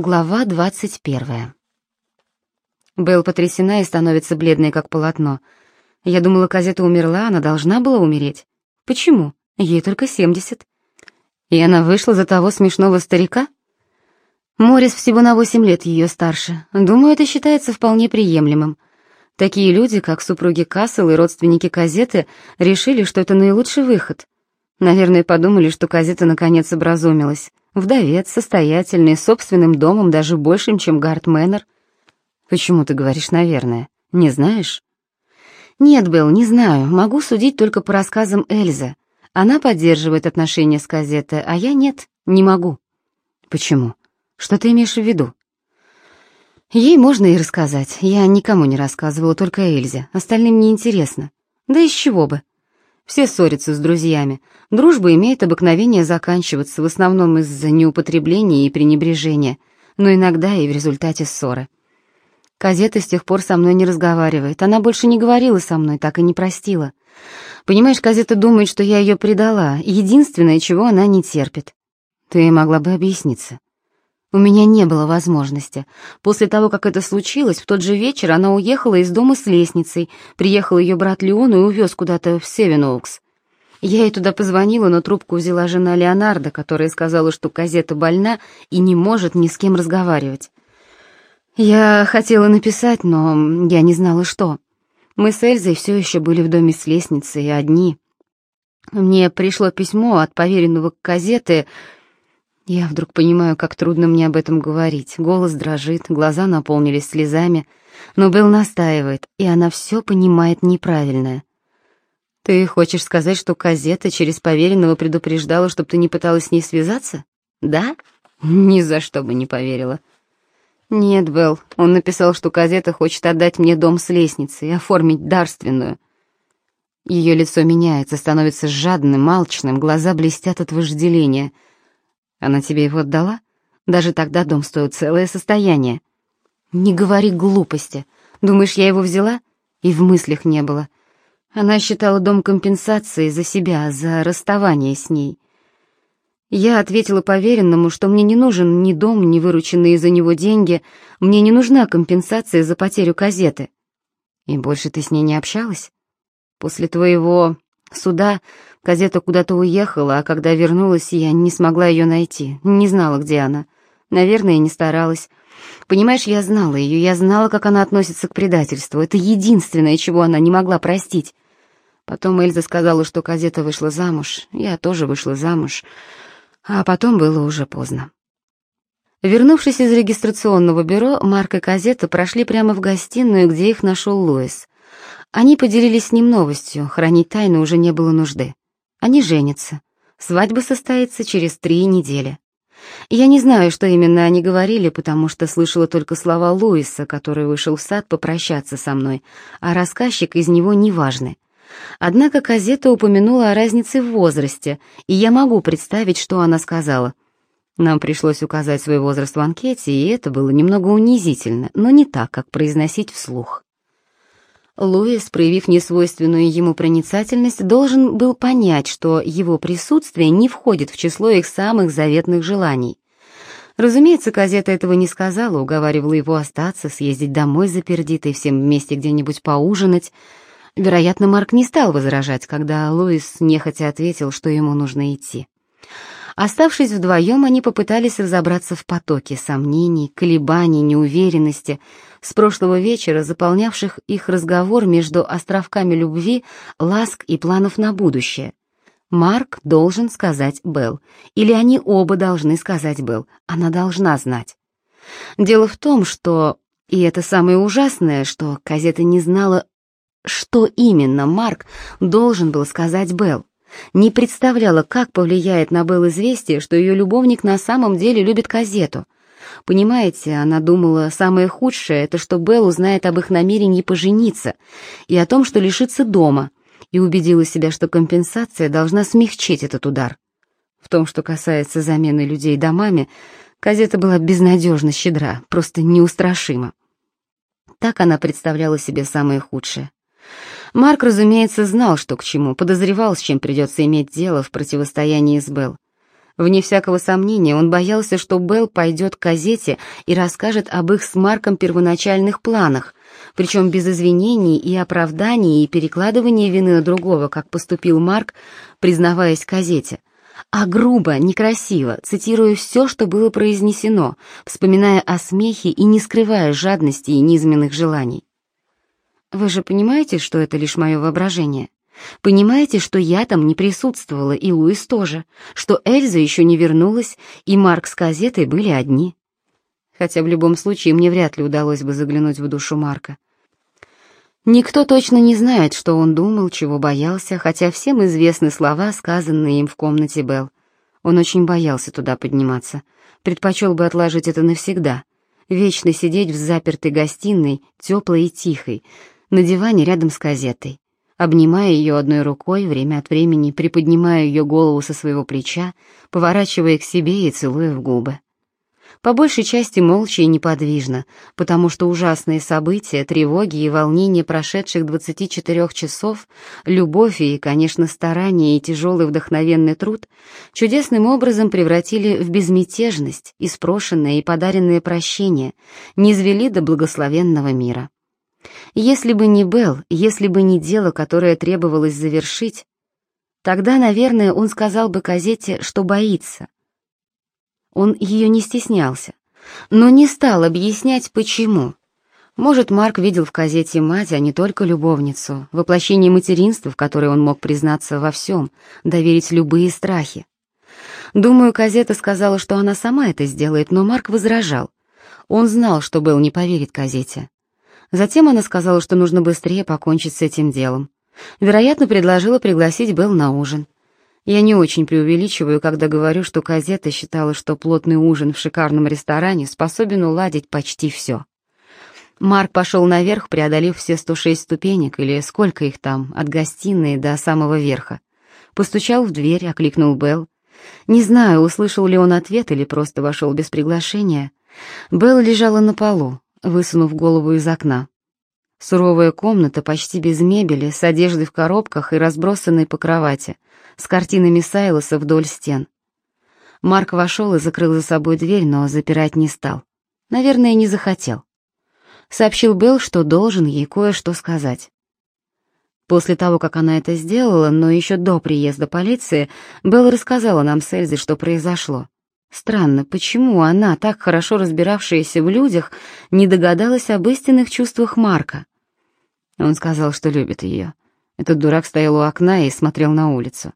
Глава двадцать первая. Белл потрясена и становится бледной, как полотно. Я думала, Казета умерла, она должна была умереть. Почему? Ей только семьдесят. И она вышла за того смешного старика? Морис всего на восемь лет ее старше. Думаю, это считается вполне приемлемым. Такие люди, как супруги Кассел и родственники Казеты, решили, что это наилучший выход. Наверное, подумали, что Казета наконец образумилась. Вдовец, состоятельный, с собственным домом, даже большим, чем Гард Мэннер. Почему ты говоришь «наверное»? Не знаешь? Нет, Белл, не знаю. Могу судить только по рассказам Эльзы. Она поддерживает отношения с Казетой, а я нет, не могу. Почему? Что ты имеешь в виду? Ей можно и рассказать. Я никому не рассказывала, только Эльзе. Остальным не интересно. Да из чего бы? Все ссорятся с друзьями. Дружба имеет обыкновение заканчиваться, в основном из-за неупотребления и пренебрежения, но иногда и в результате ссоры. Казета с тех пор со мной не разговаривает. Она больше не говорила со мной, так и не простила. Понимаешь, Казета думает, что я ее предала, единственное, чего она не терпит. Ты могла бы объясниться. У меня не было возможности. После того, как это случилось, в тот же вечер она уехала из дома с лестницей. Приехал ее брат Леон и увез куда-то в Севеноукс. Я ей туда позвонила, но трубку взяла жена Леонардо, которая сказала, что Казета больна и не может ни с кем разговаривать. Я хотела написать, но я не знала, что. Мы с Эльзой все еще были в доме с лестницей, одни. Мне пришло письмо от поверенного Казеты, я вдруг понимаю, как трудно мне об этом говорить. Голос дрожит, глаза наполнились слезами. Но Белл настаивает, и она все понимает неправильно. «Ты хочешь сказать, что Казета через поверенного предупреждала, чтобы ты не пыталась с ней связаться?» «Да?» «Ни за что бы не поверила». «Нет, Белл, он написал, что Казета хочет отдать мне дом с лестницей, оформить дарственную». Ее лицо меняется, становится жадным, алчным, глаза блестят от вожделения — она тебе его отдала? Даже тогда дом стоил целое состояние. Не говори глупости. Думаешь, я его взяла? И в мыслях не было. Она считала дом компенсацией за себя, за расставание с ней. Я ответила поверенному, что мне не нужен ни дом, ни вырученные за него деньги, мне не нужна компенсация за потерю казеты. И больше ты с ней не общалась? После твоего суда Казета куда-то уехала, а когда вернулась, я не смогла ее найти, не знала, где она. Наверное, не старалась. Понимаешь, я знала ее, я знала, как она относится к предательству. Это единственное, чего она не могла простить. Потом Эльза сказала, что Казета вышла замуж, я тоже вышла замуж, а потом было уже поздно. Вернувшись из регистрационного бюро, Марк и Казета прошли прямо в гостиную, где их нашел Луис. Они поделились с ним новостью, хранить тайну уже не было нужды. Они женятся. Свадьба состоится через три недели. Я не знаю, что именно они говорили, потому что слышала только слова Луиса, который вышел в сад попрощаться со мной, а рассказчик из него неважный. Однако Казета упомянула о разнице в возрасте, и я могу представить, что она сказала. Нам пришлось указать свой возраст в анкете, и это было немного унизительно, но не так, как произносить вслух. Луис, проявив несвойственную ему проницательность, должен был понять, что его присутствие не входит в число их самых заветных желаний. Разумеется, Казета этого не сказала, уговаривала его остаться, съездить домой за пердитой, всем вместе где-нибудь поужинать. Вероятно, Марк не стал возражать, когда Луис нехотя ответил, что ему нужно идти. Оставшись вдвоем, они попытались разобраться в потоке сомнений, колебаний, неуверенности, с прошлого вечера заполнявших их разговор между островками любви, ласк и планов на будущее. Марк должен сказать Белл, или они оба должны сказать Белл, она должна знать. Дело в том, что, и это самое ужасное, что Казета не знала, что именно Марк должен был сказать Белл не представляла, как повлияет на Белл известие, что ее любовник на самом деле любит Казету. Понимаете, она думала, самое худшее — это что Белл узнает об их намерении пожениться и о том, что лишится дома, и убедила себя, что компенсация должна смягчить этот удар. В том, что касается замены людей домами, Казета была безнадежно щедра, просто неустрашима. Так она представляла себе самое худшее. Марк, разумеется, знал, что к чему, подозревал, с чем придется иметь дело в противостоянии с Белл. Вне всякого сомнения, он боялся, что Белл пойдет к газете и расскажет об их с Марком первоначальных планах, причем без извинений и оправданий и перекладывания вины другого, как поступил Марк, признаваясь газете, а грубо, некрасиво, цитируя все, что было произнесено, вспоминая о смехе и не скрывая жадности и низменных желаний. «Вы же понимаете, что это лишь мое воображение?» Понимаете, что я там не присутствовала, и Луис тоже, что Эльза еще не вернулась, и Марк с газетой были одни. Хотя в любом случае мне вряд ли удалось бы заглянуть в душу Марка. Никто точно не знает, что он думал, чего боялся, хотя всем известны слова, сказанные им в комнате Белл. Он очень боялся туда подниматься, предпочел бы отложить это навсегда, вечно сидеть в запертой гостиной, теплой и тихой, на диване рядом с газетой обнимая ее одной рукой, время от времени приподнимая ее голову со своего плеча, поворачивая к себе и целуя в губы. По большей части молча и неподвижно, потому что ужасные события, тревоги и волнения прошедших 24 часов, любовь и, конечно, старания и тяжелый вдохновенный труд чудесным образом превратили в безмятежность, испрошенное и подаренное прощение, низвели до благословенного мира. Если бы не Белл, если бы не дело, которое требовалось завершить, тогда, наверное, он сказал бы Казете, что боится. Он ее не стеснялся, но не стал объяснять, почему. Может, Марк видел в Казете мать, а не только любовницу, воплощение материнства, в которой он мог признаться во всем, доверить любые страхи. Думаю, Казета сказала, что она сама это сделает, но Марк возражал. Он знал, что Белл не поверит Казете. Затем она сказала, что нужно быстрее покончить с этим делом. Вероятно, предложила пригласить Белл на ужин. Я не очень преувеличиваю, когда говорю, что Казета считала, что плотный ужин в шикарном ресторане способен уладить почти все. Марк пошел наверх, преодолев все 106 ступенек, или сколько их там, от гостиной до самого верха. Постучал в дверь, окликнул Белл. Не знаю, услышал ли он ответ или просто вошел без приглашения. Белл лежала на полу, высунув голову из окна. Суровая комната, почти без мебели, с одеждой в коробках и разбросанной по кровати, с картинами Сайлоса вдоль стен. Марк вошел и закрыл за собой дверь, но запирать не стал. Наверное, не захотел. Сообщил Белл, что должен ей кое-что сказать. После того, как она это сделала, но еще до приезда полиции, Белл рассказала нам с Эльзой, что произошло. Странно, почему она, так хорошо разбиравшаяся в людях, не догадалась об истинных чувствах Марка? Он сказал, что любит ее. Этот дурак стоял у окна и смотрел на улицу.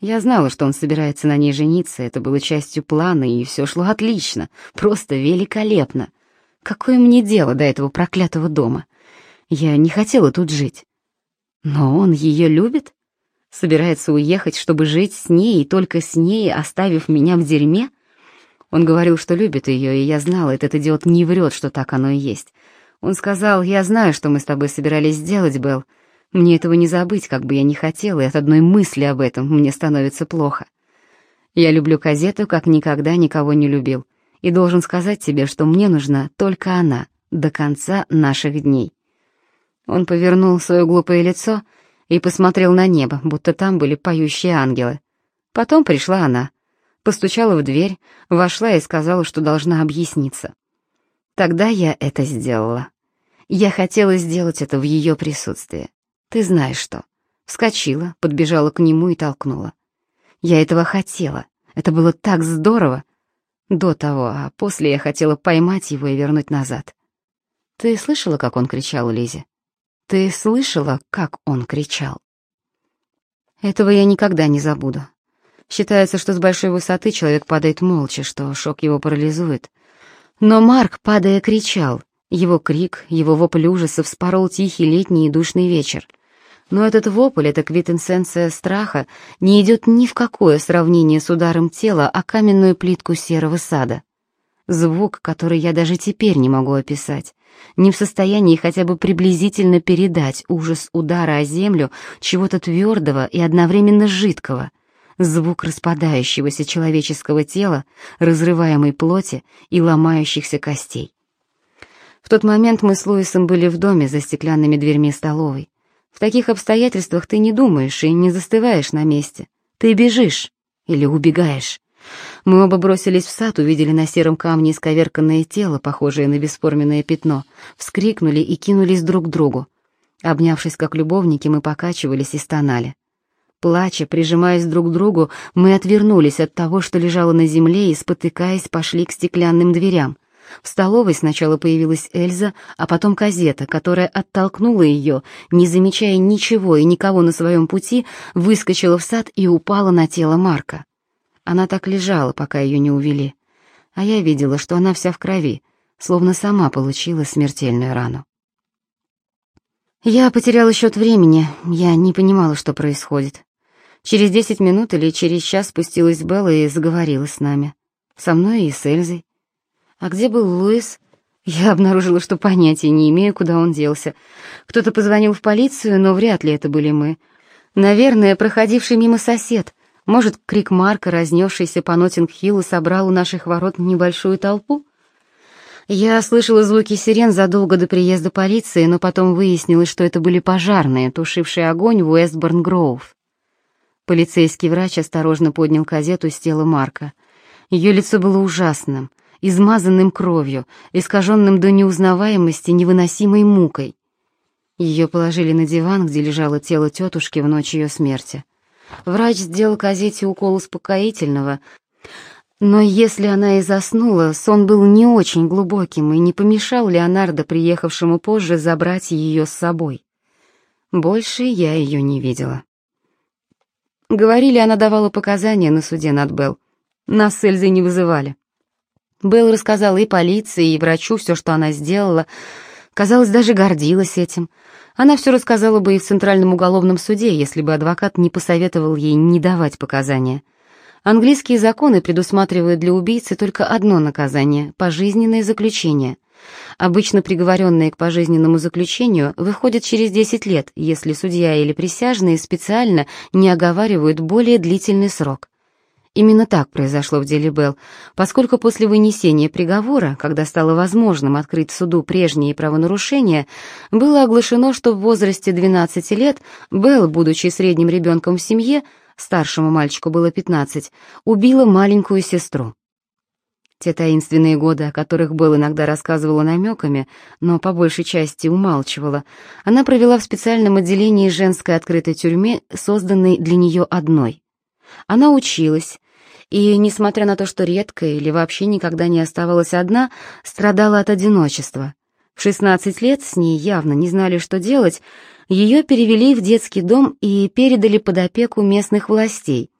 Я знала, что он собирается на ней жениться, это было частью плана, и все шло отлично, просто великолепно. Какое мне дело до этого проклятого дома? Я не хотела тут жить. Но он ее любит? Собирается уехать, чтобы жить с ней и только с ней, оставив меня в дерьме? Он говорил, что любит ее, и я знала, этот идиот не врет, что так оно и есть. Он сказал, я знаю, что мы с тобой собирались сделать, Белл. Мне этого не забыть, как бы я ни хотела, и от одной мысли об этом мне становится плохо. Я люблю Казету, как никогда никого не любил, и должен сказать тебе, что мне нужна только она до конца наших дней. Он повернул свое глупое лицо и посмотрел на небо, будто там были поющие ангелы. Потом пришла она постучала в дверь, вошла и сказала, что должна объясниться. Тогда я это сделала. Я хотела сделать это в ее присутствии. Ты знаешь что. Вскочила, подбежала к нему и толкнула. Я этого хотела. Это было так здорово. До того, а после я хотела поймать его и вернуть назад. Ты слышала, как он кричал Лизе? Ты слышала, как он кричал? Этого я никогда не забуду. Считается, что с большой высоты человек падает молча, что шок его парализует. Но Марк, падая, кричал. Его крик, его вопль ужаса вспорол тихий летний и душный вечер. Но этот вопль, эта квитэнсенция страха, не идет ни в какое сравнение с ударом тела о каменную плитку серого сада. Звук, который я даже теперь не могу описать, не в состоянии хотя бы приблизительно передать ужас удара о землю чего-то твердого и одновременно жидкого, звук распадающегося человеческого тела, разрываемой плоти и ломающихся костей. В тот момент мы с Луисом были в доме за стеклянными дверьми столовой. В таких обстоятельствах ты не думаешь и не застываешь на месте. Ты бежишь или убегаешь. Мы оба бросились в сад, увидели на сером камне исковерканное тело, похожее на бесформенное пятно, вскрикнули и кинулись друг к другу. Обнявшись как любовники, мы покачивались и стонали. Плача, прижимаясь друг к другу, мы отвернулись от того, что лежало на земле, и, спотыкаясь, пошли к стеклянным дверям. В столовой сначала появилась Эльза, а потом Казета, которая оттолкнула ее, не замечая ничего и никого на своем пути, выскочила в сад и упала на тело Марка. Она так лежала, пока ее не увели. А я видела, что она вся в крови, словно сама получила смертельную рану. Я потеряла счет времени, я не понимала, что происходит. Через десять минут или через час спустилась Белла и заговорила с нами. Со мной и с Эльзой. А где был Луис? Я обнаружила, что понятия не имею, куда он делся. Кто-то позвонил в полицию, но вряд ли это были мы. Наверное, проходивший мимо сосед. Может, крик Марка, разнесшийся по Ноттинг-Хиллу, собрал у наших ворот небольшую толпу? Я слышала звуки сирен задолго до приезда полиции, но потом выяснилось, что это были пожарные, тушившие огонь в Уэстборн-Гроув. Полицейский врач осторожно поднял газету с тела Марка. Ее лицо было ужасным — измазанным кровью, искаженным до неузнаваемости невыносимой мукой. Ее положили на диван, где лежало тело тетушки в ночь ее смерти. Врач сделал Казете укол успокоительного, но если она и заснула, сон был не очень глубоким и не помешал Леонардо, приехавшему позже, забрать ее с собой. Больше я ее не видела. Говорили, она давала показания на суде над Белл. Нас с Эльзой не вызывали. Белл рассказала и полиции, и врачу все, что она сделала. Казалось, даже гордилась этим. Она все рассказала бы и в Центральном уголовном суде, если бы адвокат не посоветовал ей не давать показания. Английские законы предусматривают для убийцы только одно наказание — пожизненное заключение. Обычно приговоренные к пожизненному заключению выходят через 10 лет, если судья или присяжные специально не оговаривают более длительный срок. Именно так произошло в деле Белл, поскольку после вынесения приговора, когда стало возможным открыть суду прежние правонарушения, было оглашено, что в возрасте 12 лет Белл, будучи средним ребенком в семье, старшему мальчику было 15, убила маленькую сестру. Те таинственные годы, о которых Белл иногда рассказывала намеками, но по большей части умалчивала, она провела в специальном отделении женской открытой тюрьме, созданной для нее одной. Она училась, и, несмотря на то, что редко или вообще никогда не оставалась одна, страдала от одиночества. В 16 лет с ней явно не знали, что делать, ее перевели в детский дом и передали под опеку местных властей.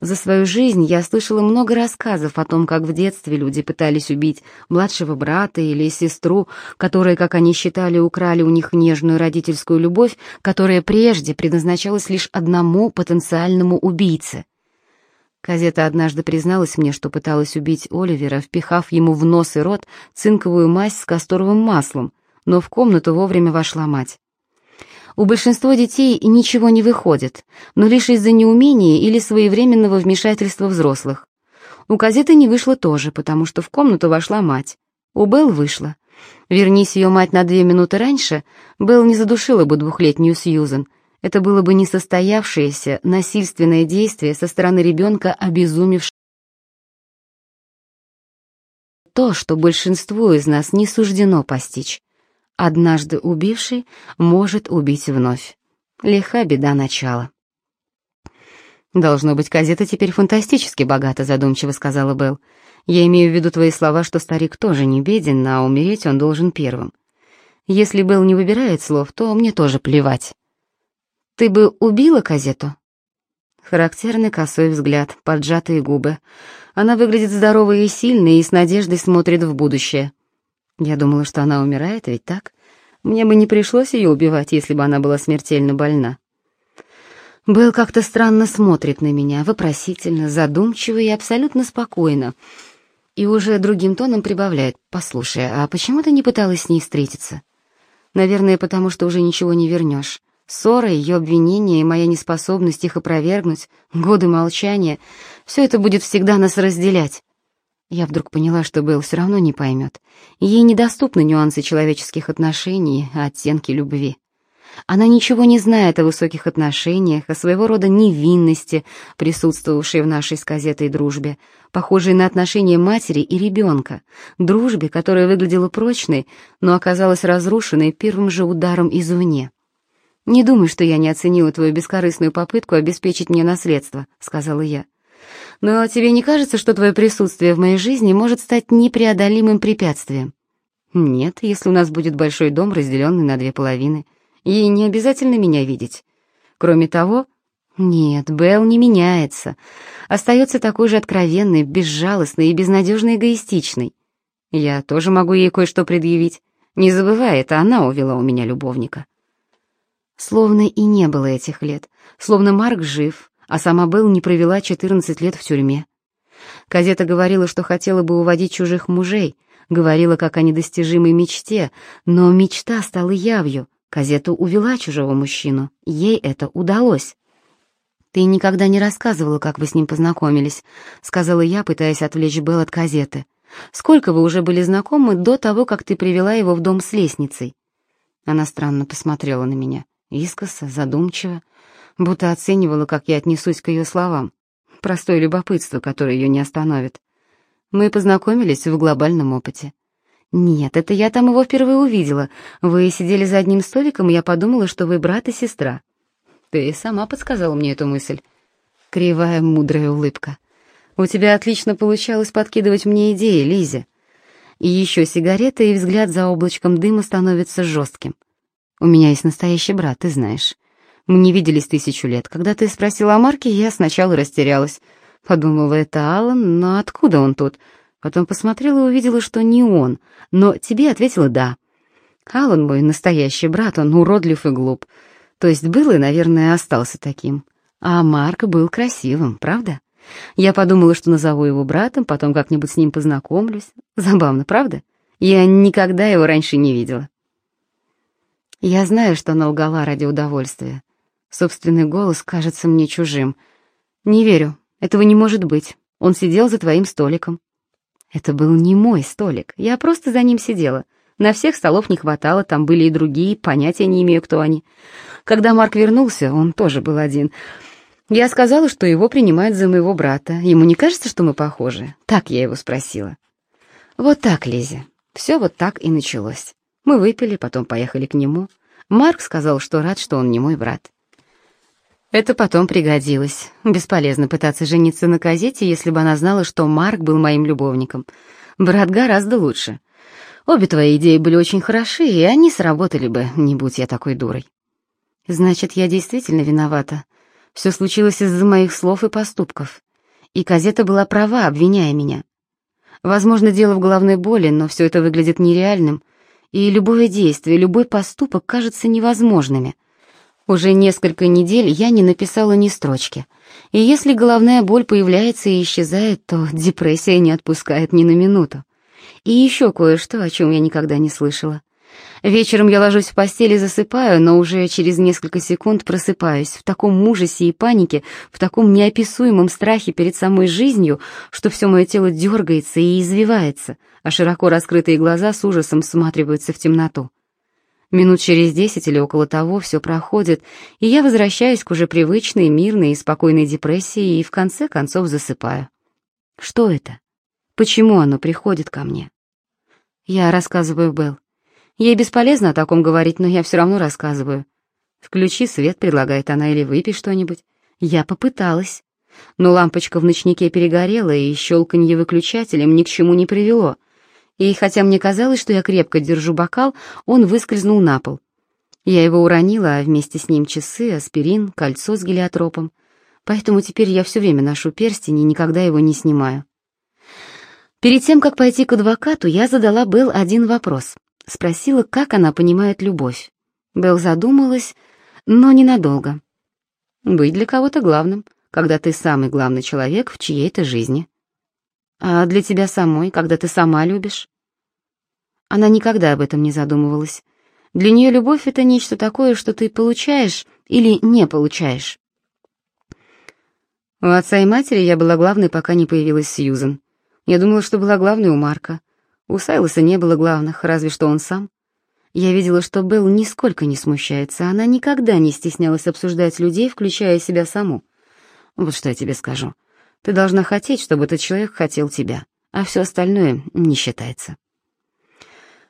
За свою жизнь я слышала много рассказов о том, как в детстве люди пытались убить младшего брата или сестру, которые, как они считали, украли у них нежную родительскую любовь, которая прежде предназначалась лишь одному потенциальному убийце — Казета однажды призналась мне, что пыталась убить Оливера, впихав ему в нос и рот цинковую мазь с касторовым маслом, но в комнату вовремя вошла мать. У большинства детей ничего не выходит, но лишь из-за неумения или своевременного вмешательства взрослых. У Казеты не вышло тоже, потому что в комнату вошла мать. У Белл вышла. Вернись ее мать на две минуты раньше, Белл не задушила бы двухлетнюю Сьюзен, это было бы несостоявшееся насильственное действие со стороны ребенка, обезумевшего. То, что большинству из нас не суждено постичь. Однажды убивший может убить вновь. Лиха беда начала. «Должно быть, газета теперь фантастически богата», — задумчиво сказала Белл. «Я имею в виду твои слова, что старик тоже не беден, а умереть он должен первым. Если Белл не выбирает слов, то мне тоже плевать». Ты бы убила Казету?» Характерный косой взгляд, поджатые губы. Она выглядит здоровой и сильной и с надеждой смотрит в будущее. Я думала, что она умирает, ведь так? Мне бы не пришлось ее убивать, если бы она была смертельно больна. Белл как-то странно смотрит на меня, вопросительно, задумчиво и абсолютно спокойно. И уже другим тоном прибавляет. «Послушай, а почему ты не пыталась с ней встретиться?» «Наверное, потому что уже ничего не вернешь. Ссора, ее обвинения и моя неспособность их опровергнуть, годы молчания — все это будет всегда нас разделять. Я вдруг поняла, что Белл все равно не поймет. Ей недоступны нюансы человеческих отношений, а оттенки любви. Она ничего не знает о высоких отношениях, о своего рода невинности, присутствовавшей в нашей с газетой дружбе, похожей на отношения матери и ребенка, дружбе, которая выглядела прочной, но оказалась разрушенной первым же ударом извне. «Не думай, что я не оценила твою бескорыстную попытку обеспечить мне наследство», — сказала я. «Но тебе не кажется, что твое присутствие в моей жизни может стать непреодолимым препятствием?» «Нет, если у нас будет большой дом, разделенный на две половины. Ей не обязательно меня видеть. Кроме того...» «Нет, Белл не меняется. Остается такой же откровенной, безжалостной и безнадежно эгоистичной. Я тоже могу ей кое-что предъявить. Не забывай, это она увела у меня любовника». Словно и не было этих лет, словно Марк жив, а сама Белл не провела 14 лет в тюрьме. Казета говорила, что хотела бы уводить чужих мужей, говорила как о недостижимой мечте, но мечта стала явью. Казета увела чужого мужчину, ей это удалось. «Ты никогда не рассказывала, как вы с ним познакомились», — сказала я, пытаясь отвлечь Белл от Казеты. «Сколько вы уже были знакомы до того, как ты привела его в дом с лестницей?» Она странно посмотрела на меня искоса, задумчиво, будто оценивала, как я отнесусь к ее словам. Простое любопытство, которое ее не остановит. Мы познакомились в глобальном опыте. Нет, это я там его впервые увидела. Вы сидели за одним столиком, и я подумала, что вы брат и сестра. Ты сама подсказала мне эту мысль. Кривая, мудрая улыбка. У тебя отлично получалось подкидывать мне идеи, Лизе. И еще сигарета, и взгляд за облачком дыма становится жестким. У меня есть настоящий брат, ты знаешь. Мы не виделись тысячу лет. Когда ты спросила о Марке, я сначала растерялась. Подумала, это Алан, но откуда он тут? Потом посмотрела и увидела, что не он, но тебе ответила «да». Алан мой настоящий брат, он уродлив и глуп. То есть был и, наверное, остался таким. А Марк был красивым, правда? Я подумала, что назову его братом, потом как-нибудь с ним познакомлюсь. Забавно, правда? Я никогда его раньше не видела. Я знаю, что она лгала ради удовольствия. Собственный голос кажется мне чужим. Не верю, этого не может быть. Он сидел за твоим столиком. Это был не мой столик, я просто за ним сидела. На всех столов не хватало, там были и другие, понятия не имею, кто они. Когда Марк вернулся, он тоже был один. Я сказала, что его принимают за моего брата. Ему не кажется, что мы похожи? Так я его спросила. Вот так, Лизе. Все вот так и началось. Мы выпили, потом поехали к нему. Марк сказал, что рад, что он не мой брат. Это потом пригодилось. Бесполезно пытаться жениться на газете, если бы она знала, что Марк был моим любовником. Брат гораздо лучше. Обе твои идеи были очень хороши, и они сработали бы, не будь я такой дурой. Значит, я действительно виновата. Все случилось из-за моих слов и поступков. И газета была права, обвиняя меня. Возможно, дело в головной боли, но все это выглядит нереальным — и любое действие, любой поступок кажутся невозможными. Уже несколько недель я не написала ни строчки. И если головная боль появляется и исчезает, то депрессия не отпускает ни на минуту. И еще кое-что, о чем я никогда не слышала. Вечером я ложусь в постель и засыпаю, но уже через несколько секунд просыпаюсь в таком ужасе и панике, в таком неописуемом страхе перед самой жизнью, что все мое тело дергается и извивается, а широко раскрытые глаза с ужасом всматриваются в темноту. Минут через десять или около того все проходит, и я возвращаюсь к уже привычной, мирной и спокойной депрессии и в конце концов засыпаю. Что это? Почему оно приходит ко мне? Я рассказываю Белл. Ей бесполезно о таком говорить, но я все равно рассказываю. «Включи свет», — предлагает она, — «или выпей что-нибудь». Я попыталась. Но лампочка в ночнике перегорела, и щелканье выключателем ни к чему не привело. И хотя мне казалось, что я крепко держу бокал, он выскользнул на пол. Я его уронила, а вместе с ним часы, аспирин, кольцо с гелиотропом. Поэтому теперь я все время ношу перстень и никогда его не снимаю. Перед тем, как пойти к адвокату, я задала Белл один вопрос. Спросила, как она понимает любовь. Белл задумалась, но ненадолго. Быть для кого-то главным, когда ты самый главный человек в чьей-то жизни. А для тебя самой, когда ты сама любишь? Она никогда об этом не задумывалась. Для нее любовь — это нечто такое, что ты получаешь или не получаешь. У отца и матери я была главной, пока не появилась Сьюзен. Я думала, что была главной у Марка, у Сайлоса не было главных, разве что он сам. Я видела, что Белл нисколько не смущается, она никогда не стеснялась обсуждать людей, включая себя саму. Вот что я тебе скажу. Ты должна хотеть, чтобы этот человек хотел тебя, а все остальное не считается.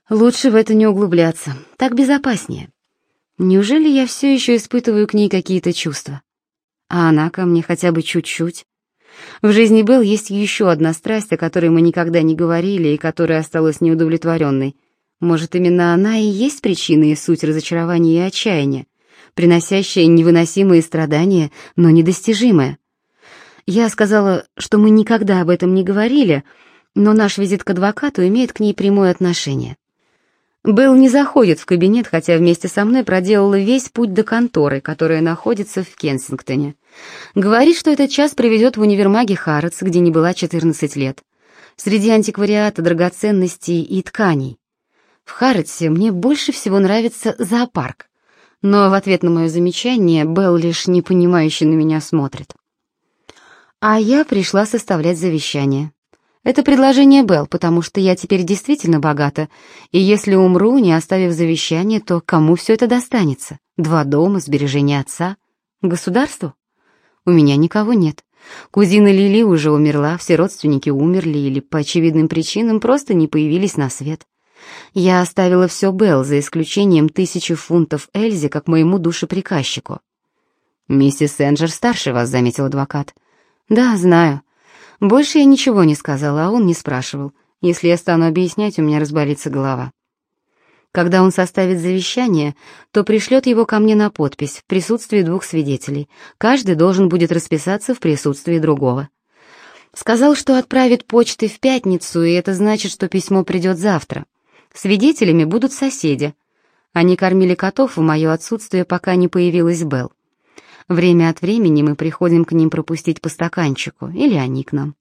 Лучше в это не углубляться, так безопаснее. Неужели я все еще испытываю к ней какие-то чувства? А она ко мне хотя бы чуть-чуть. В жизни Белл есть еще одна страсть, о которой мы никогда не говорили и которая осталась неудовлетворенной. Может, именно она и есть причина и суть разочарования и отчаяния, приносящая невыносимые страдания, но недостижимая. Я сказала, что мы никогда об этом не говорили, но наш визит к адвокату имеет к ней прямое отношение. Белл не заходит в кабинет, хотя вместе со мной проделала весь путь до конторы, которая находится в Кенсингтоне. Говорит, что этот час проведет в универмаге Харротс, где не была 14 лет. Среди антиквариата, драгоценностей и тканей. В Харротсе мне больше всего нравится зоопарк. Но в ответ на мое замечание Белл лишь непонимающе на меня смотрит. А я пришла составлять завещание. Это предложение Белл, потому что я теперь действительно богата, и если умру, не оставив завещание, то кому все это достанется? Два дома, сбережения отца? Государству? У меня никого нет. Кузина Лили уже умерла, все родственники умерли или по очевидным причинам просто не появились на свет. Я оставила все Белл, за исключением тысячи фунтов Эльзе, как моему душеприказчику. «Миссис Энджер старше вас», — заметил адвокат. «Да, знаю. Больше я ничего не сказала, а он не спрашивал. Если я стану объяснять, у меня разболится голова». Когда он составит завещание, то пришлет его ко мне на подпись в присутствии двух свидетелей. Каждый должен будет расписаться в присутствии другого. Сказал, что отправит почты в пятницу, и это значит, что письмо придет завтра. Свидетелями будут соседи. Они кормили котов в мое отсутствие, пока не появилась Белл. Время от времени мы приходим к ним пропустить по стаканчику, или они к нам.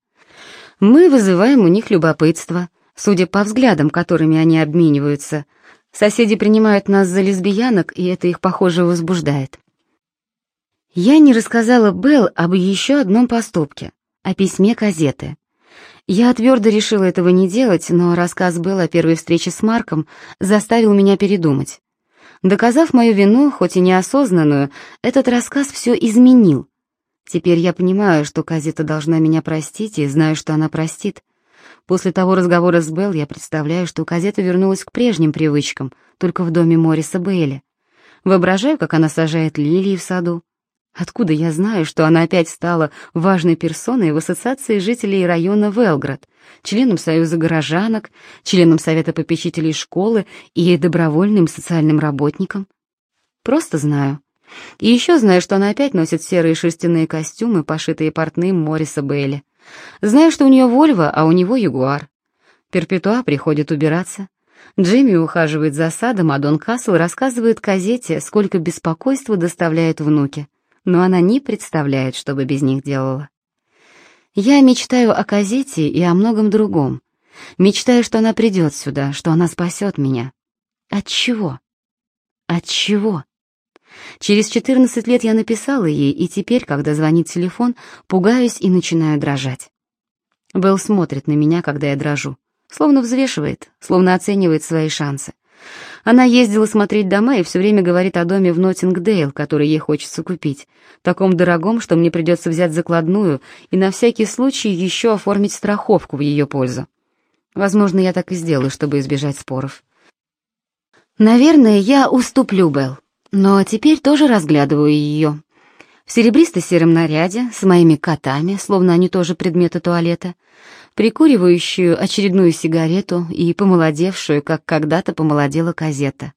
Мы вызываем у них любопытство, судя по взглядам, которыми они обмениваются. Соседи принимают нас за лесбиянок, и это их, похоже, возбуждает. Я не рассказала Белл об еще одном поступке, о письме газеты. Я твердо решила этого не делать, но рассказ был о первой встрече с Марком заставил меня передумать. Доказав мою вину, хоть и неосознанную, этот рассказ все изменил. Теперь я понимаю, что Казета должна меня простить, и знаю, что она простит. После того разговора с Белл я представляю, что Казета вернулась к прежним привычкам, только в доме Мориса Бейли. Воображаю, как она сажает лилии в саду, Откуда я знаю, что она опять стала важной персоной в ассоциации жителей района Велград, членом Союза горожанок, членом Совета попечителей школы и добровольным социальным работником? Просто знаю. И еще знаю, что она опять носит серые шерстяные костюмы, пошитые портным Мориса Бейли. Знаю, что у нее Вольво, а у него Ягуар. Перпетуа приходит убираться. Джимми ухаживает за садом, а Дон Кассел рассказывает Казете, сколько беспокойства доставляет внуке но она не представляет, что бы без них делала. Я мечтаю о Казете и о многом другом. Мечтаю, что она придет сюда, что она спасет меня. От чего? От чего? Через 14 лет я написала ей, и теперь, когда звонит телефон, пугаюсь и начинаю дрожать. Белл смотрит на меня, когда я дрожу, словно взвешивает, словно оценивает свои шансы. Она ездила смотреть дома и все время говорит о доме в Ноттингдейл, который ей хочется купить, таком дорогом, что мне придется взять закладную и на всякий случай еще оформить страховку в ее пользу. Возможно, я так и сделаю, чтобы избежать споров. Наверное, я уступлю Белл, но теперь тоже разглядываю ее. В серебристо-сером наряде, с моими котами, словно они тоже предметы туалета, прикуривающую очередную сигарету и помолодевшую, как когда-то помолодела Казета.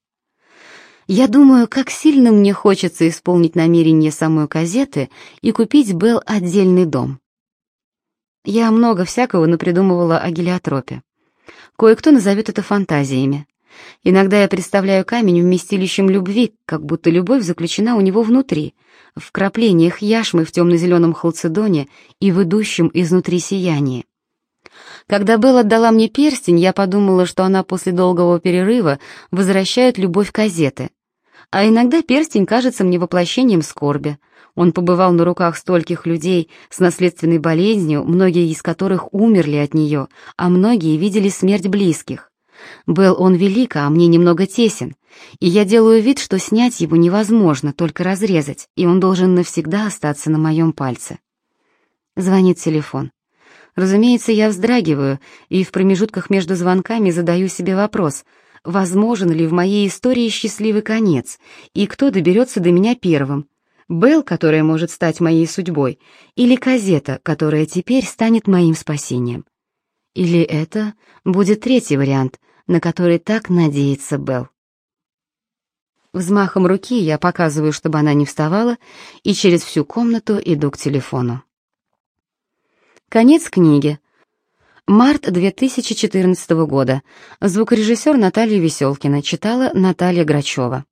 Я думаю, как сильно мне хочется исполнить намерение самой Казеты и купить Белл отдельный дом. Я много всякого напридумывала о гелиотропе. Кое-кто назовет это фантазиями. Иногда я представляю камень вместилищем любви, как будто любовь заключена у него внутри, в вкраплениях яшмы в темно-зеленом халцедоне и в идущем изнутри сиянии. Когда Белл отдала мне перстень, я подумала, что она после долгого перерыва возвращает любовь Казеты. А иногда перстень кажется мне воплощением скорби. Он побывал на руках стольких людей с наследственной болезнью, многие из которых умерли от нее, а многие видели смерть близких. Был он велик, а мне немного тесен. И я делаю вид, что снять его невозможно, только разрезать, и он должен навсегда остаться на моем пальце. Звонит телефон. Разумеется, я вздрагиваю и в промежутках между звонками задаю себе вопрос, возможен ли в моей истории счастливый конец, и кто доберется до меня первым. Белл, которая может стать моей судьбой, или Казета, которая теперь станет моим спасением. Или это будет третий вариант, на который так надеется Белл. Взмахом руки я показываю, чтобы она не вставала, и через всю комнату иду к телефону. Конец книги. Март 2014 года. Звукорежиссер Наталья Веселкина читала Наталья Грачева.